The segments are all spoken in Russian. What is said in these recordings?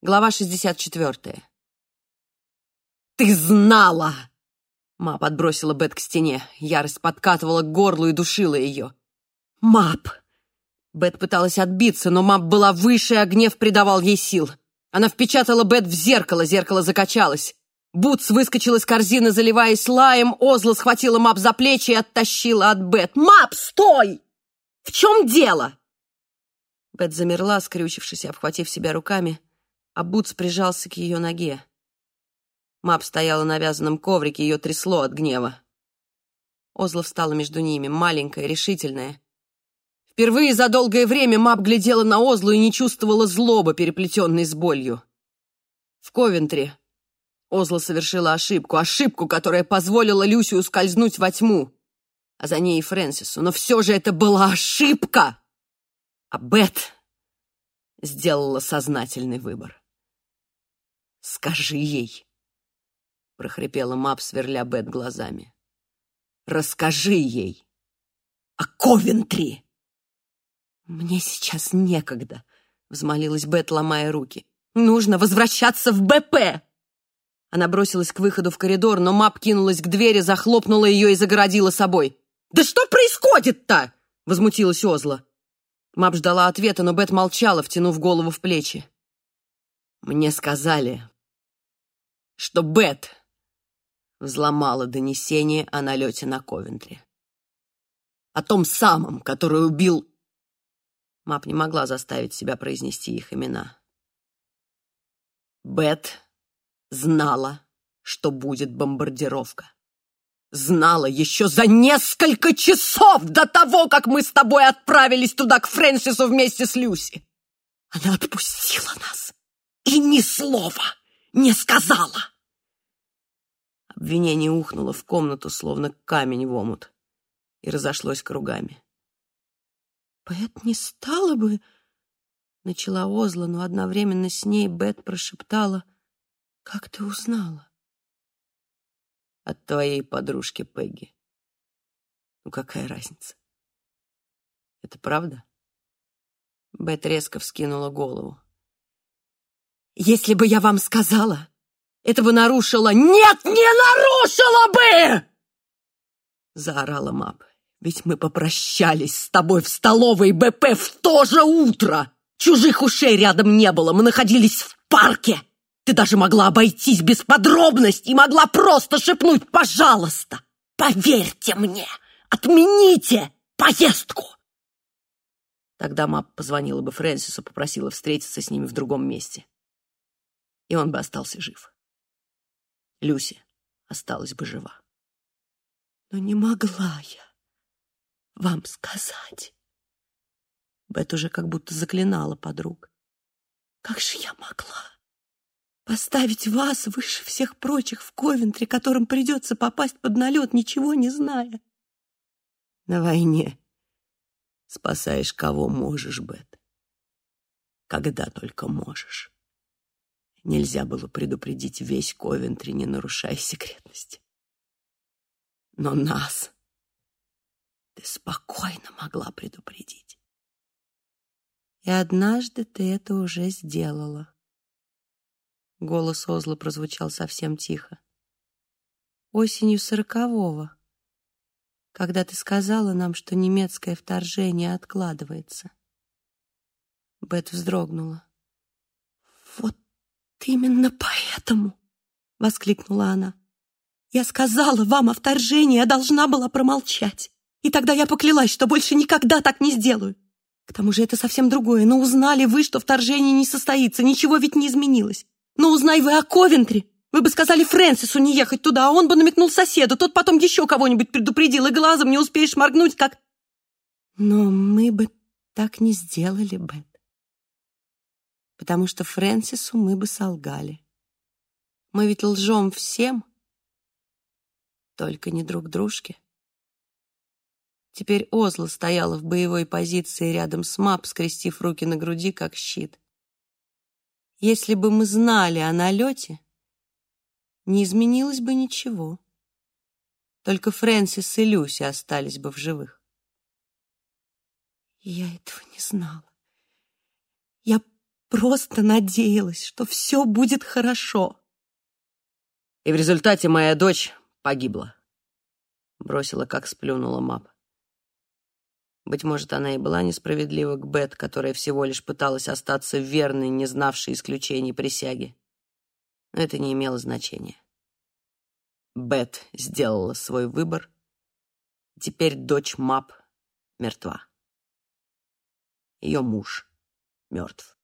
Глава 64. «Ты знала!» Мап отбросила Бет к стене. Ярость подкатывала к горлу и душила ее. «Мап!» Бет пыталась отбиться, но Мап была выше, а гнев придавал ей сил. Она впечатала Бет в зеркало, зеркало закачалось. Бутс выскочил из корзины, заливаясь лаем, Озла схватила Мап за плечи и оттащила от Бет. «Мап, стой! В чем дело?» Бет замерла, скрючившись и обхватив себя руками а Бутс прижался к ее ноге. Мап стояла на вязаном коврике, ее трясло от гнева. Озла встала между ними, маленькая, решительная. Впервые за долгое время Мап глядела на Озлу и не чувствовала злобы, переплетенной с болью. В Ковентри Озла совершила ошибку, ошибку, которая позволила Люсю ускользнуть во тьму, а за ней и Фрэнсису. Но все же это была ошибка! А Бет сделала сознательный выбор. «Скажи ей!» — прохрипела Мап, сверля Бет глазами. «Расскажи ей о Ковентри!» «Мне сейчас некогда», — взмолилась Бет, ломая руки. «Нужно возвращаться в БП!» Она бросилась к выходу в коридор, но Мап кинулась к двери, захлопнула ее и загородила собой. «Да что происходит-то?» — возмутилась Озла. Мап ждала ответа, но Бет молчала, втянув голову в плечи. «Мне сказали, что Бет взломала донесение о налете на Ковентри. О том самом, который убил... Мап не могла заставить себя произнести их имена. Бет знала, что будет бомбардировка. Знала еще за несколько часов до того, как мы с тобой отправились туда, к Фрэнсису вместе с Люси. Она отпустила нас и ни слова не сказала!» Обвинение ухнуло в комнату, словно камень в омут, и разошлось кругами. «Бет не стала бы...» — начала Озла, но одновременно с ней Бет прошептала. «Как ты узнала?» «От твоей подружки Пегги. Ну какая разница? Это правда?» Бет резко вскинула голову. Если бы я вам сказала, это бы нарушило... Нет, не нарушило бы! Заорала Мап. Ведь мы попрощались с тобой в столовой БП в то же утро. Чужих ушей рядом не было, мы находились в парке. Ты даже могла обойтись без подробностей, могла просто шепнуть «пожалуйста». Поверьте мне, отмените поездку. Тогда Мап позвонила бы Фрэнсису, попросила встретиться с ними в другом месте и он бы остался жив. Люси осталась бы жива. Но не могла я вам сказать. Бет уже как будто заклинала подруг. Как же я могла поставить вас выше всех прочих в Ковентре, которым придется попасть под налет, ничего не зная? На войне спасаешь кого можешь, Бет. Когда только можешь. Нельзя было предупредить весь Ковентри, не нарушая секретности. Но нас ты спокойно могла предупредить. И однажды ты это уже сделала. Голос Озла прозвучал совсем тихо. Осенью сорокового, когда ты сказала нам, что немецкое вторжение откладывается. Бет вздрогнула. Вот «Именно поэтому!» — воскликнула она. «Я сказала вам о вторжении, я должна была промолчать. И тогда я поклялась, что больше никогда так не сделаю. К тому же это совсем другое. Но узнали вы, что вторжение не состоится, ничего ведь не изменилось. Но узнай вы о Ковентри, вы бы сказали Фрэнсису не ехать туда, а он бы намекнул соседу, тот потом еще кого-нибудь предупредил, и глазом не успеешь моргнуть, как... Но мы бы так не сделали, Бет потому что Фрэнсису мы бы солгали. Мы ведь лжем всем, только не друг дружке. Теперь Озла стояла в боевой позиции рядом с Мап, скрестив руки на груди, как щит. Если бы мы знали о налете, не изменилось бы ничего. Только Фрэнсис и Люси остались бы в живых. Я этого не знала. Просто надеялась, что все будет хорошо. И в результате моя дочь погибла. Бросила, как сплюнула Мап. Быть может, она и была несправедлива к Бет, которая всего лишь пыталась остаться верной, не знавшей исключений присяги. Но это не имело значения. Бет сделала свой выбор. Теперь дочь Мап мертва. Ее муж мертв.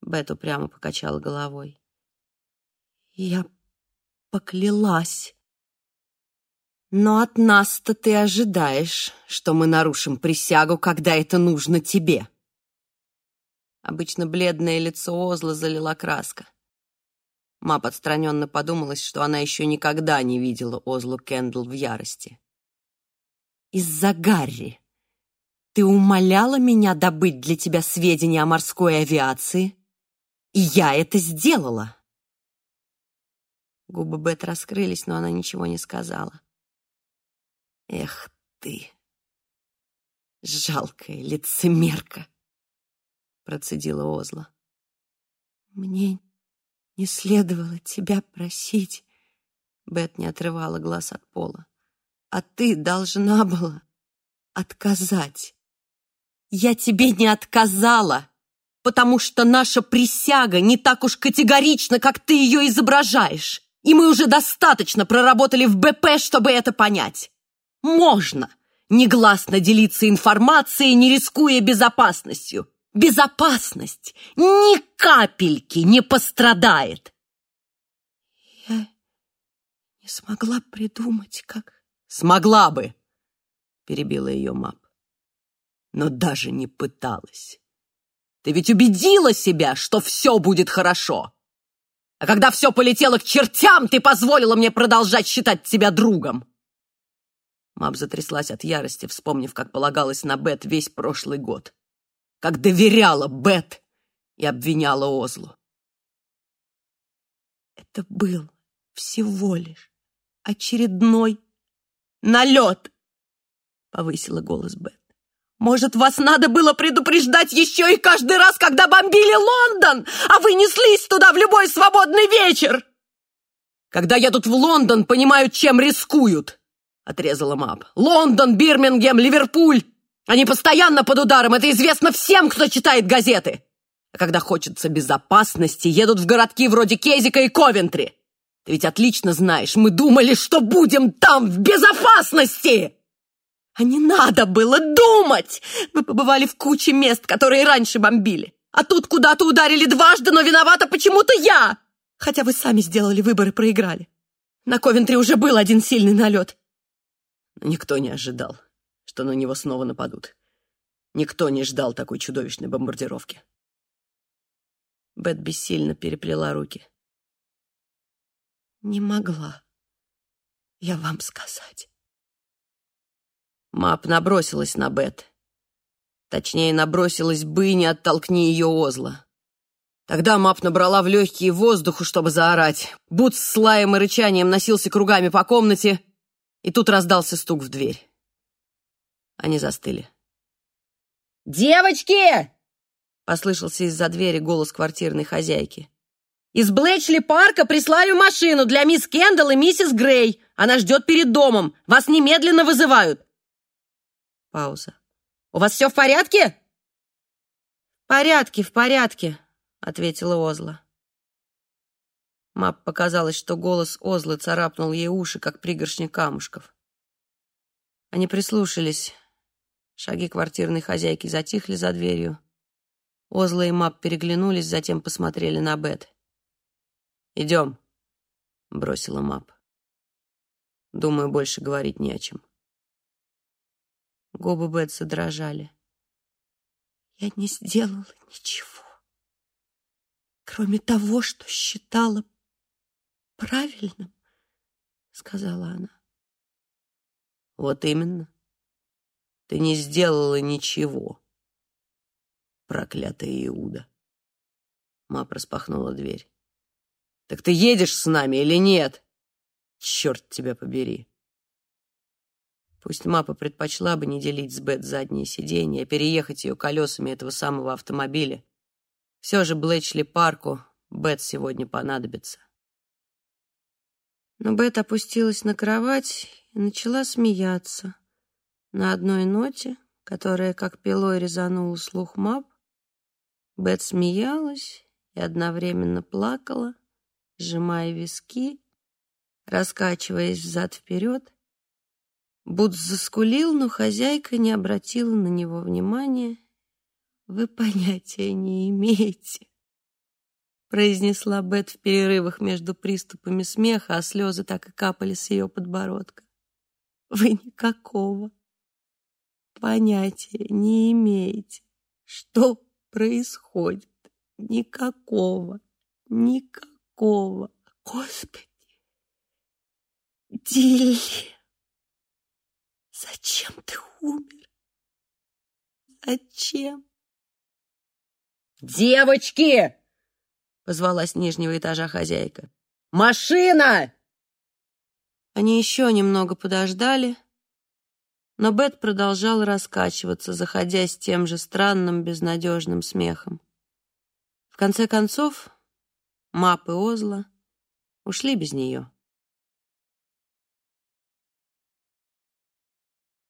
Бет упрямо покачала головой. Я поклялась. Но от нас-то ты ожидаешь, что мы нарушим присягу, когда это нужно тебе. Обычно бледное лицо Озла залила краска. Мап отстраненно подумалась, что она еще никогда не видела Озлу Кендл в ярости. «Из-за Гарри ты умоляла меня добыть для тебя сведения о морской авиации, и я это сделала!» Губы Бет раскрылись, но она ничего не сказала. «Эх ты, жалкая лицемерка!» процедила Озла. «Мне не следовало тебя просить», — Бет не отрывала глаз от пола. «А ты должна была отказать». «Я тебе не отказала, потому что наша присяга не так уж категорична, как ты ее изображаешь, и мы уже достаточно проработали в БП, чтобы это понять. Можно негласно делиться информацией, не рискуя безопасностью. Безопасность ни капельки не пострадает. Я не смогла придумать, как... Смогла бы, перебила ее Мап. Но даже не пыталась. Ты ведь убедила себя, что все будет хорошо. А когда все полетело к чертям, ты позволила мне продолжать считать тебя другом. Мап затряслась от ярости, вспомнив, как полагалась на Бет весь прошлый год. Как доверяла Бет и обвиняла Озлу. Это был всего лишь очередной налет, повысила голос Бет. Может, вас надо было предупреждать еще и каждый раз, когда бомбили Лондон, а вы неслись туда в любой свободный вечер? Когда едут в Лондон, понимают, чем рискуют отрезала Мап. «Лондон, Бирмингем, Ливерпуль! Они постоянно под ударом, это известно всем, кто читает газеты! А когда хочется безопасности, едут в городки вроде Кезика и Ковентри! Ты ведь отлично знаешь, мы думали, что будем там в безопасности!» «А не надо было думать! Вы побывали в куче мест, которые раньше бомбили. А тут куда-то ударили дважды, но виновата почему-то я! Хотя вы сами сделали выбор и проиграли. На Ковентри уже был один сильный налет. Никто не ожидал, что на него снова нападут. Никто не ждал такой чудовищной бомбардировки. Бет бессильно переплела руки. «Не могла я вам сказать». Мап набросилась на Бет. Точнее, набросилась бы, не оттолкни ее озла. Тогда Мап набрала в легкие воздуху, чтобы заорать. Бут с слаем и рычанием носился кругами по комнате, и тут раздался стук в дверь. Они застыли. «Девочки!» — послышался из-за двери голос квартирной хозяйки. «Из Блэчли парка прислали машину для мисс Кендалл и миссис Грей. Она ждет перед домом. Вас немедленно вызывают». Пауза. «У вас все в порядке?» «В порядке, в порядке», — ответила Озла. Мап показалось, что голос Озлы царапнул ей уши, как пригоршня камушков. Они прислушались. Шаги квартирной хозяйки затихли за дверью. Озла и Мап переглянулись, затем посмотрели на Бет. «Идем», — бросила Мап. «Думаю, больше говорить не о чем». Губы Бет задрожали. «Я не сделала ничего, кроме того, что считала правильным, сказала она. Вот именно. Ты не сделала ничего. Проклятая Иуда. Ма распахнула дверь. Так ты едешь с нами или нет? Черт тебя побери. Пусть Мапа предпочла бы не делить с Бет заднее сиденье, а переехать ее колесами этого самого автомобиля, Все же Блэчли Парку Бет сегодня понадобится. Но Бет опустилась на кровать и начала смеяться. На одной ноте, которая как пилой резанула слух Мап, Бет смеялась и одновременно плакала, сжимая виски, раскачиваясь взад-вперед. Бут заскулил, но хозяйка не обратила на него внимания. «Вы понятия не имеете», — произнесла Бет в перерывах между приступами смеха, а слезы так и капали с ее подбородка. «Вы никакого понятия не имеете, что происходит. Никакого, никакого. Господи! Дилли, зачем ты умер? Зачем? «Девочки!» — позвала с нижнего этажа хозяйка. «Машина!» Они еще немного подождали, но Бет продолжал раскачиваться, заходясь тем же странным безнадежным смехом. В конце концов, Мап и Озла ушли без нее.